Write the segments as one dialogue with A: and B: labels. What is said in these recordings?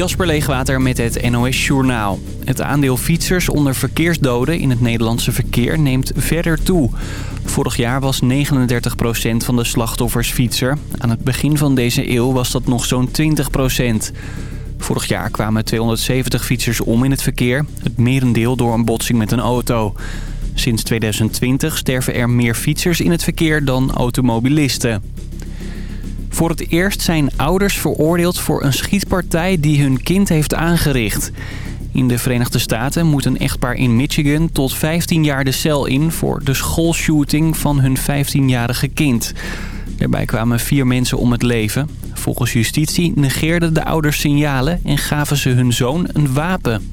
A: Jasper Leegwater met het NOS Journaal. Het aandeel fietsers onder verkeersdoden in het Nederlandse verkeer neemt verder toe. Vorig jaar was 39% van de slachtoffers fietser. Aan het begin van deze eeuw was dat nog zo'n 20%. Vorig jaar kwamen 270 fietsers om in het verkeer. Het merendeel door een botsing met een auto. Sinds 2020 sterven er meer fietsers in het verkeer dan automobilisten. Voor het eerst zijn ouders veroordeeld voor een schietpartij die hun kind heeft aangericht. In de Verenigde Staten moet een echtpaar in Michigan tot 15 jaar de cel in... voor de schoolshooting van hun 15-jarige kind. Daarbij kwamen vier mensen om het leven. Volgens justitie negeerden de ouders signalen en gaven ze hun zoon een wapen.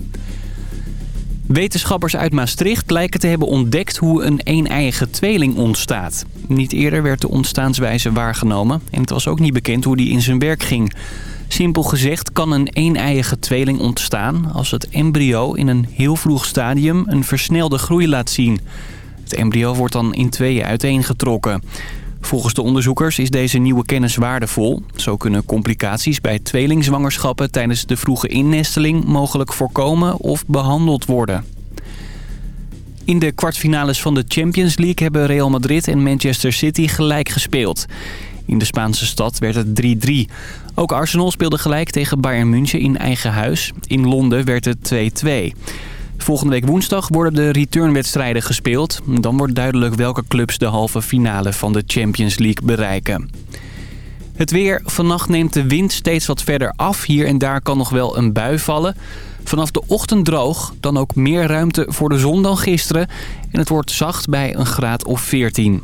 A: Wetenschappers uit Maastricht lijken te hebben ontdekt hoe een een-eiige tweeling ontstaat. Niet eerder werd de ontstaanswijze waargenomen en het was ook niet bekend hoe die in zijn werk ging. Simpel gezegd kan een een-eiige tweeling ontstaan als het embryo in een heel vroeg stadium een versnelde groei laat zien. Het embryo wordt dan in tweeën uiteengetrokken. Volgens de onderzoekers is deze nieuwe kennis waardevol. Zo kunnen complicaties bij tweelingzwangerschappen tijdens de vroege innesteling mogelijk voorkomen of behandeld worden. In de kwartfinales van de Champions League hebben Real Madrid en Manchester City gelijk gespeeld. In de Spaanse stad werd het 3-3. Ook Arsenal speelde gelijk tegen Bayern München in eigen huis. In Londen werd het 2-2. Volgende week woensdag worden de returnwedstrijden gespeeld. Dan wordt duidelijk welke clubs de halve finale van de Champions League bereiken. Het weer. Vannacht neemt de wind steeds wat verder af. Hier en daar kan nog wel een bui vallen. Vanaf de ochtend droog. Dan ook meer ruimte voor de zon dan gisteren. En het wordt zacht bij een graad of 14.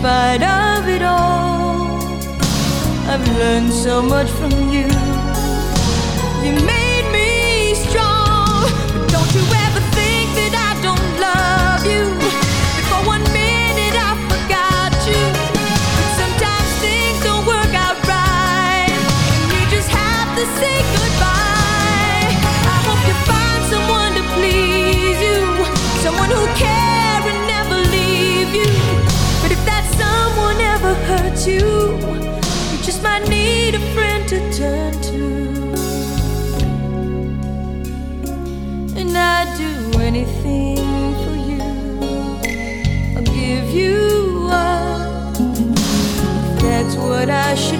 B: spite of it all, I've learned so much from you. choraste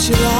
C: what you like.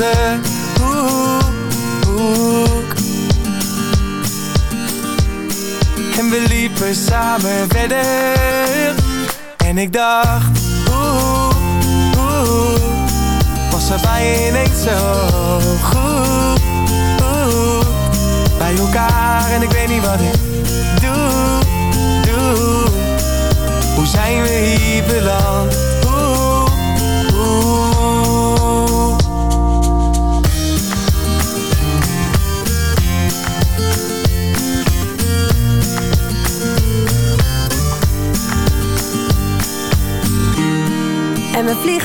C: om hoek En we liepen samen verder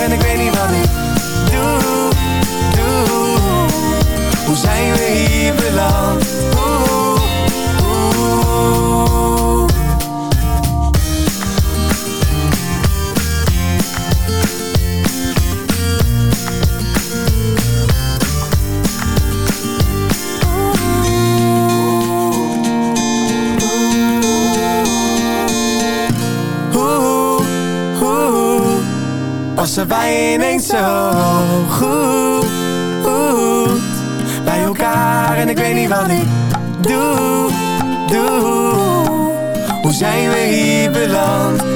C: en ik weet niet wat ik passen wij ineens zo goed, goed bij elkaar.
D: En ik weet niet wat ik doe, doe. Hoe zijn we hier beland?